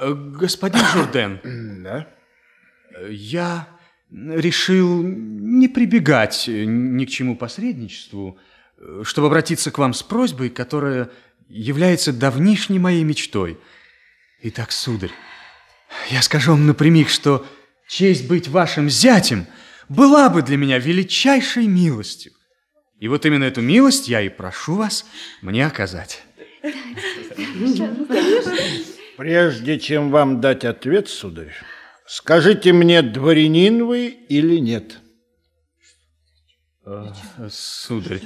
Э, господин Журден. Да? Я решил не прибегать ни к чему посредничеству, чтобы обратиться к вам с просьбой, которая является давнишней моей мечтой. Итак, сударь, я скажу вам напрямик, что честь быть вашим зятем была бы для меня величайшей милостью. И вот именно эту милость я и прошу вас мне оказать. Прежде чем вам дать ответ, сударь, скажите мне, дворянин вы или нет? Э, сударь,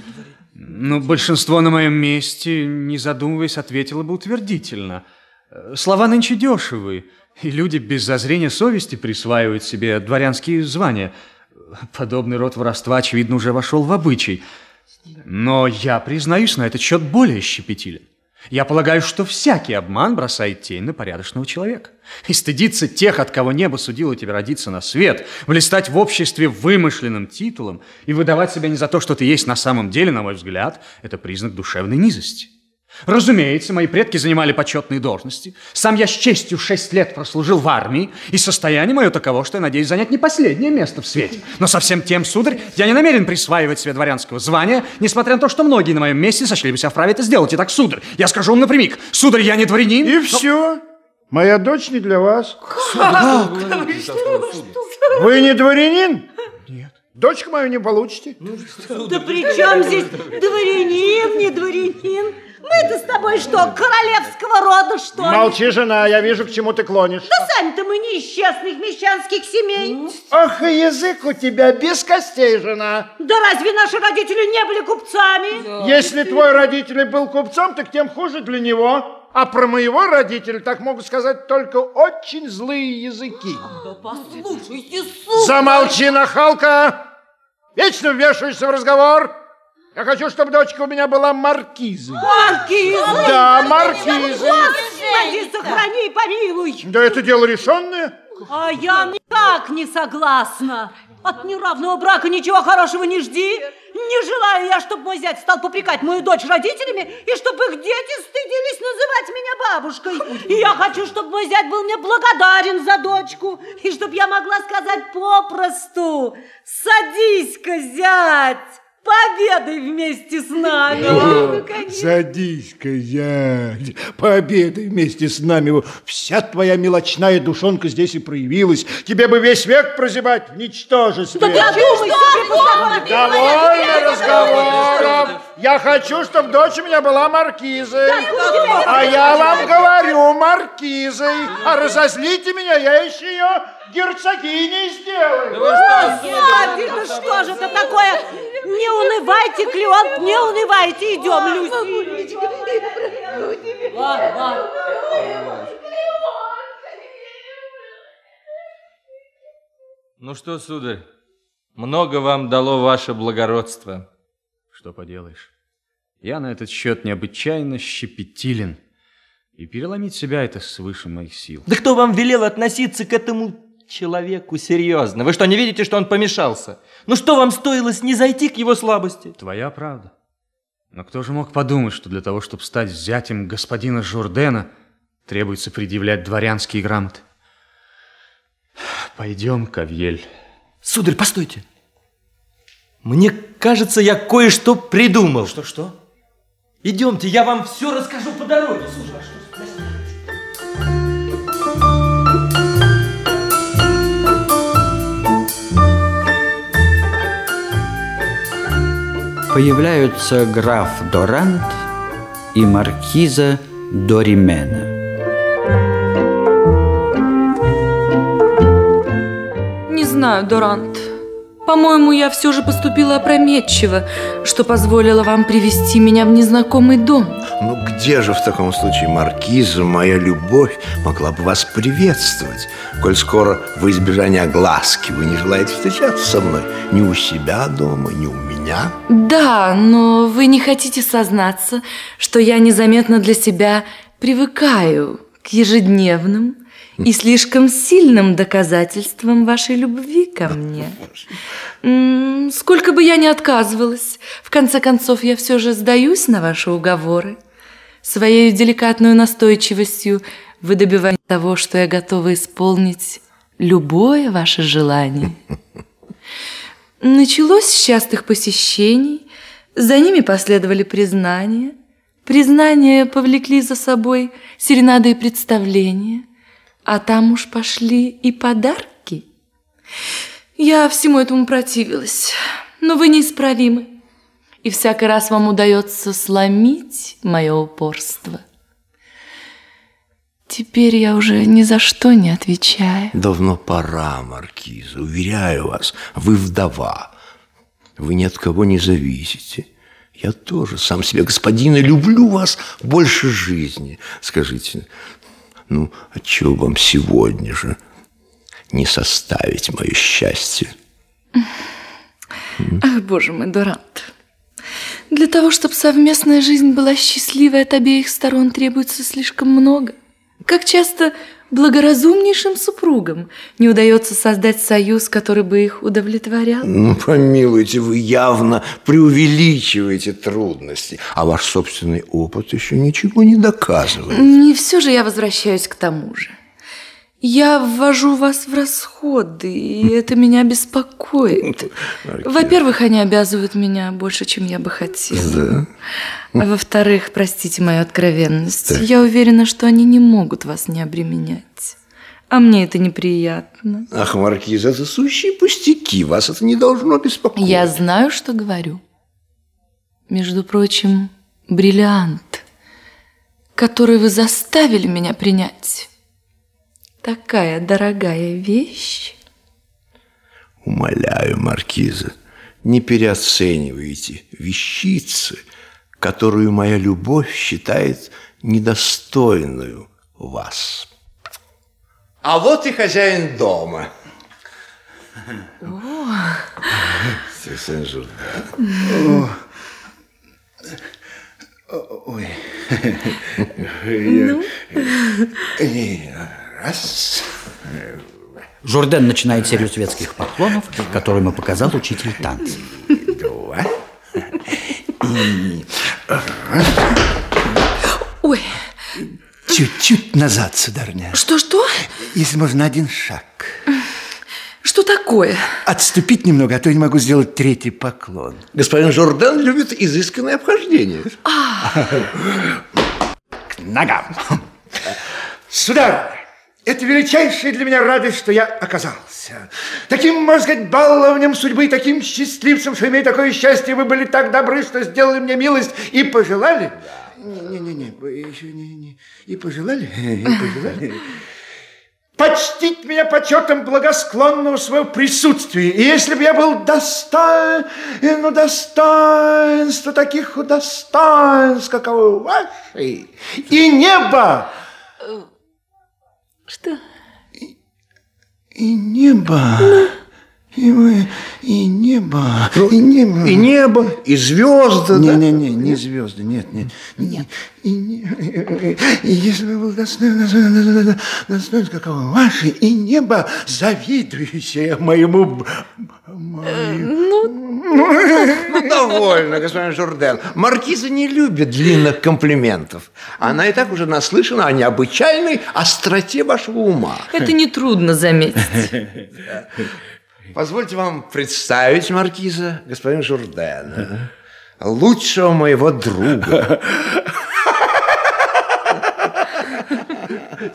ну, большинство на моем месте, не задумываясь, ответило бы утвердительно. Э, слова нынче дешевы, и люди без зазрения совести присваивают себе дворянские звания. Подобный род воровства, очевидно, уже вошел в обычай. Но я, признаюсь, на этот счет более щепетилен. Я полагаю, что всякий обман бросает тень на порядочного человека. И стыдиться тех, от кого небо судило тебе родиться на свет, блистать в обществе вымышленным титулом и выдавать себя не за то, что ты есть на самом деле, на мой взгляд, это признак душевной низости. Разумеется, мои предки занимали почетные должности. Сам я с честью шесть лет прослужил в армии, и состояние мое таково, что я надеюсь занять не последнее место в свете. Но со всем тем, сударь, я не намерен присваивать себе дворянского звания, несмотря на то, что многие на моем месте сочли бы себя вправе это сделать. Итак, сударь, я скажу вам напрямик, сударь, я не дворянин. И но... все. Моя дочь не для вас. Как? Вы не дворянин? Нет. Дочку мою не получите. Ну, да при чем здесь дворянин, не дворянин? Мы-то с тобой что, королевского рода, что ли? Молчи, жена, я вижу, к чему ты клонишь. Да сами-то мы не из честных мещанских семей. Ах, и язык у тебя без костей, жена. Да разве наши родители не были купцами? Да. Если твой родитель был купцом, так тем хуже для него. А про моего родителя так могу сказать только очень злые языки. Да послушайте, сука! Замолчи, нахалка! Вечно вмешиваешься в разговор. Я хочу, чтобы дочка у меня была маркизой. Маркизой? Да, маркизой. Господи, сохрани и помилуй. Да это дело решенное. А я никак не согласна. От неравного брака ничего хорошего не жди. Не желаю я, чтобы мой зять стал попрекать мою дочь родителями, и чтобы их дети стыдились называть меня бабушкой. И я хочу, чтобы мой зять был мне благодарен за дочку, и чтобы я могла сказать попросту, садись-ка, зять, Пообедай вместе с нами. О, Садись-ка, зять, пообедай вместе с нами. Вся твоя мелочная душонка здесь и проявилась. Тебе бы весь век прозябать в ничтожестве. Да ты одумайся, Довольно разговоров. Я хочу, чтобы дочь у меня была маркизой. А я вам говорю, маркизой. А разозлите меня, я еще ее герцогиней сделаю. Да Господи, да что же это такое? Не унывайте, Клеон, не унывайте. Идем, Люси. Ладно, ладно. Ну что, сударь, много вам дало ваше благородство. Что поделаешь? Я на этот счет необычайно щепетилен. И переломить себя это свыше моих сил. Да кто вам велел относиться к этому человеку серьезно? Вы что, не видите, что он помешался? Ну что вам стоило не зайти к его слабости? Твоя правда. Но кто же мог подумать, что для того, чтобы стать зятем господина Журдена, требуется предъявлять дворянские грамоты? Пойдем, Кавьель. Сударь, постойте. Мне кажется, я кое-что придумал. Что-что? Идемте, я вам все расскажу по дороге. Слушай, Появляются граф Дорант и маркиза Доримена. Не знаю, Дорант. По-моему, я все же поступила опрометчиво, что позволило вам привести меня в незнакомый дом. Ну где же в таком случае маркиза, моя любовь, могла бы вас приветствовать, коль скоро в избежание огласки вы не желаете встречаться со мной ни у себя дома, ни у меня? Да, но вы не хотите сознаться, что я незаметно для себя привыкаю к ежедневным и слишком сильным доказательством вашей любви ко мне. Сколько бы я ни отказывалась, в конце концов я все же сдаюсь на ваши уговоры. Своей деликатной настойчивостью вы добиваете того, что я готова исполнить любое ваше желание. Началось с частых посещений, за ними последовали признания. Признания повлекли за собой серенады и представления, а там уж пошли и подарки. Я всему этому противилась, но вы неисправимы, и всякий раз вам удается сломить мое упорство. Теперь я уже ни за что не отвечаю. Давно пора, Маркиза, уверяю вас, вы вдова. Вы ни от кого не зависите. Я тоже сам себе господин и люблю вас больше жизни. Скажите, ну, а чего вам сегодня же не составить мое счастье? Ах, боже мой, Дурант. Для того, чтобы совместная жизнь была счастливой от обеих сторон, требуется слишком много. Как часто благоразумнейшим супругам не удается создать союз, который бы их удовлетворял? Ну, помилуйте, вы явно преувеличиваете трудности, а ваш собственный опыт еще ничего не доказывает. Не все же я возвращаюсь к тому же. Я ввожу вас в расходы, и это меня беспокоит. Во-первых, они обязывают меня больше, чем я бы хотела. Да. А во-вторых, простите мою откровенность, я уверена, что они не могут вас не обременять. А мне это неприятно. Ах, Маркиз, это сущие пустяки, вас это не должно беспокоить. Я знаю, что говорю. Между прочим, бриллиант, который вы заставили меня принять, такая дорогая вещь. Умоляю, Маркиза, не переоценивайте вещицы, которую моя любовь считает недостойную вас. А вот и хозяин дома. Сен-Журнан. Ой. Ну? Раз. Журден начинает серию светских поклонов, которые ему показал учитель танца. Два. Ой, Чуть-чуть назад, сударыня. что-что? Если можно, один шаг. Что такое? Отступить немного, а то я не могу сделать третий поклон. Господин Жордан любит изысканное обхождение. К ногам. Сударыня, это величайшая для меня радость, что я оказался. Таким, можно сказать, баловнем судьбы, таким счастливцем, что имея такое счастье, вы были так добры, что сделали мне милость и пожелали. Не-не-не, еще не, не. И пожелали, и пожелали. Почтить меня почетом благосклонного своего присутствия. И если бы я был достоин, ну, достоинства таких достоинств, каковы ваши, и небо, Что? и небо, и, мы- и небо, и небо. И небо, и звезды. да? Не-не-не, не звезды, нет, нет. Нет. И, не- и если бы был достоин, достоин, достоин, какого ваши, и небо, завидующее моему... б- Ну, довольно, господин Журден. Маркиза не любит длинных комплиментов. Она и так уже наслышана о необычайной остроте вашего ума. Это нетрудно заметить. Позвольте вам представить, Маркиза, господин Журдена, лучшего моего друга.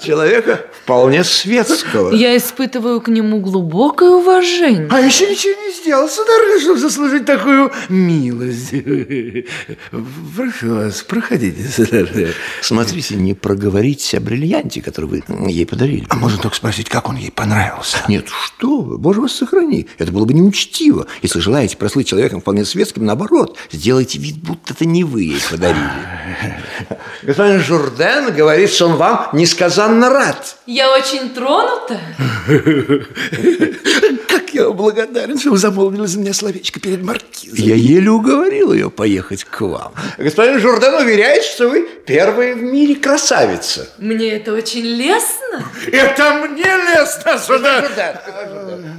Человека вполне светского. Я испытываю к нему глубокое уважение. А еще ничего не сделал, сударыня, чтобы заслужить такую милость. Прошу вас, проходите, сударыня. Смотрите, не проговоритесь о бриллианте, который вы ей подарили. А можно только спросить, как он ей понравился? Нет, что вы, боже вас сохрани. Это было бы неучтиво. Если желаете прослыть человеком вполне светским, наоборот, сделайте вид, будто это не вы ей подарили. Господин Журден говорит, что он вам несказанно рад. Я очень тронута. Как я благодарен, что вы замолвили за меня словечко перед маркизом. Я еле уговорил ее поехать к вам. Господин Журден уверяет, что вы первая в мире красавица. Мне это очень лестно. Это мне лестно, сударь.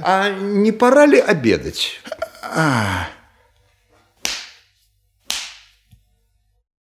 А не пора ли обедать? А,